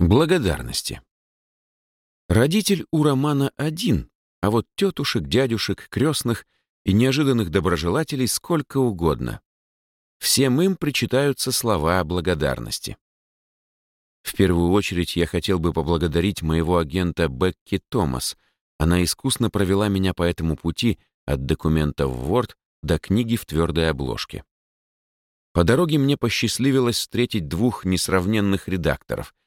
Благодарности. Родитель у Романа один, а вот тетушек, дядюшек, крестных и неожиданных доброжелателей сколько угодно. Всем им причитаются слова благодарности. В первую очередь я хотел бы поблагодарить моего агента Бекки Томас. Она искусно провела меня по этому пути от документов в Word до книги в твердой обложке. По дороге мне посчастливилось встретить двух несравненных редакторов —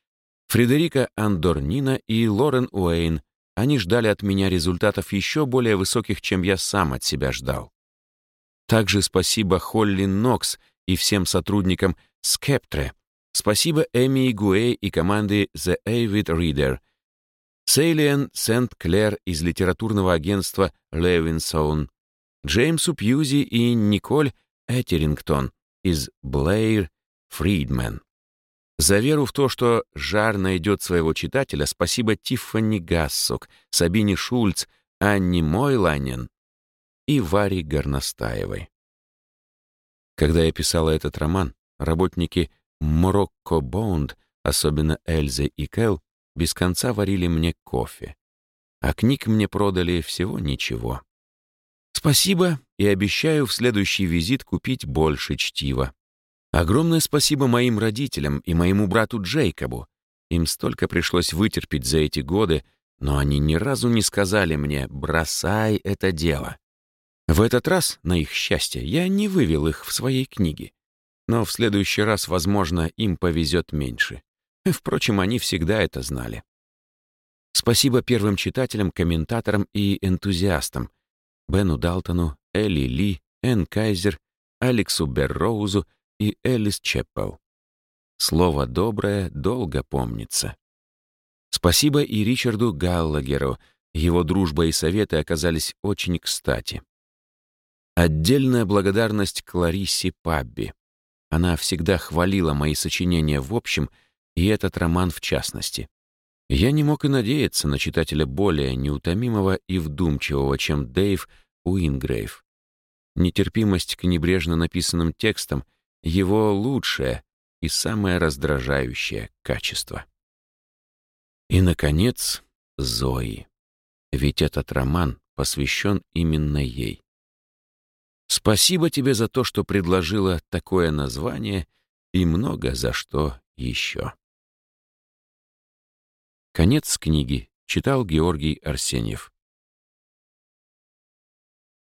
Фредерика Андорнина и Лорен Уэйн. Они ждали от меня результатов еще более высоких, чем я сам от себя ждал. Также спасибо Холли Нокс и всем сотрудникам Скептре. Спасибо Эми Гуэй и команде The Avid Reader. Сейлиан Сент-Клер из литературного агентства Левинсон. Джеймсу Пьюзи и Николь Этерингтон из Блэйр Фридмен. За веру в то, что жар найдет своего читателя, спасибо Тиффани Гассок, Сабине Шульц, Анне Мойланен и Варе Горностаевой. Когда я писала этот роман, работники Морокко Боунд, особенно Эльза и Кэл, без конца варили мне кофе. А книг мне продали всего ничего. Спасибо и обещаю в следующий визит купить больше чтива. Огромное спасибо моим родителям и моему брату Джейкобу. Им столько пришлось вытерпеть за эти годы, но они ни разу не сказали мне «бросай это дело». В этот раз, на их счастье, я не вывел их в своей книге. Но в следующий раз, возможно, им повезет меньше. Впрочем, они всегда это знали. Спасибо первым читателям, комментаторам и энтузиастам. Бену Далтону, Элли Ли, Энн Кайзер, Алексу Берроузу и Элис Чеппел. Слово доброе долго помнится. Спасибо и Ричарду Галлагеру. Его дружба и советы оказались очень кстати. Отдельная благодарность Клариссе Пабби. Она всегда хвалила мои сочинения в общем, и этот роман в частности. Я не мог и надеяться на читателя более неутомимого и вдумчивого, чем Дэйв Уингрейв. Нетерпимость к небрежно написанным текстам — его лучшее и самое раздражающее качество. И, наконец, Зои. Ведь этот роман посвящен именно ей. Спасибо тебе за то, что предложила такое название и много за что еще. Конец книги читал Георгий Арсеньев.